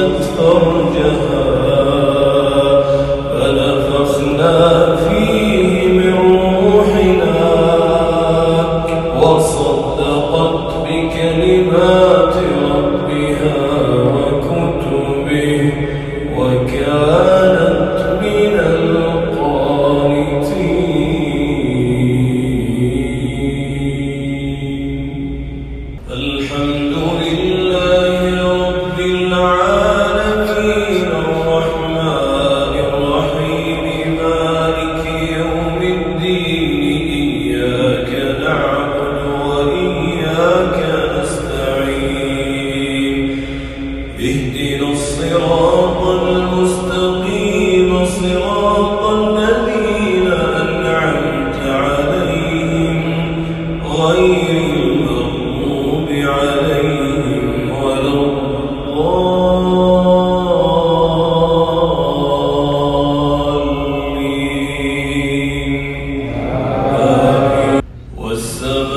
أحصنت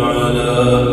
على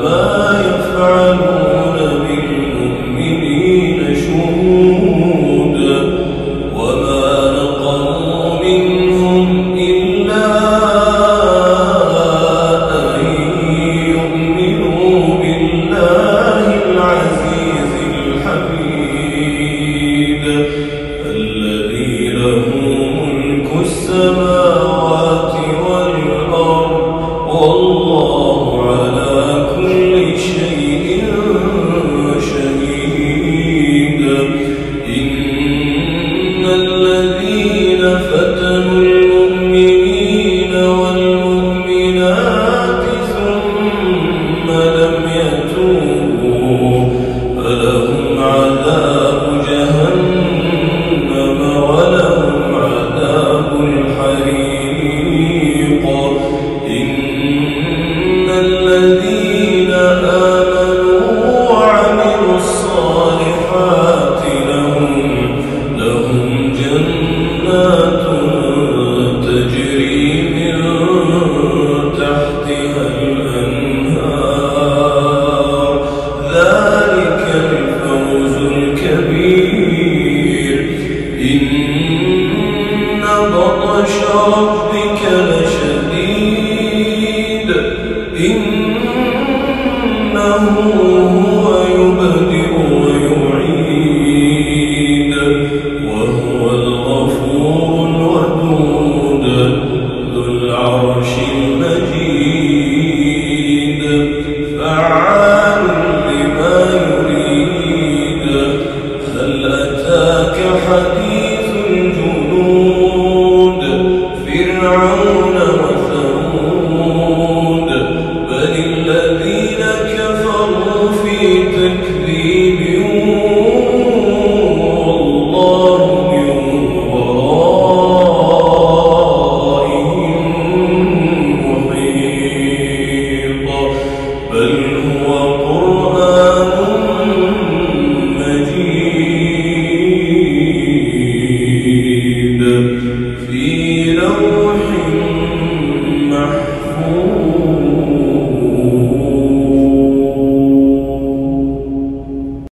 ربك لشديد. إنه هو يبدئ ويعيد. وهو الغفور الودود. ذو العرش المجيد. فعال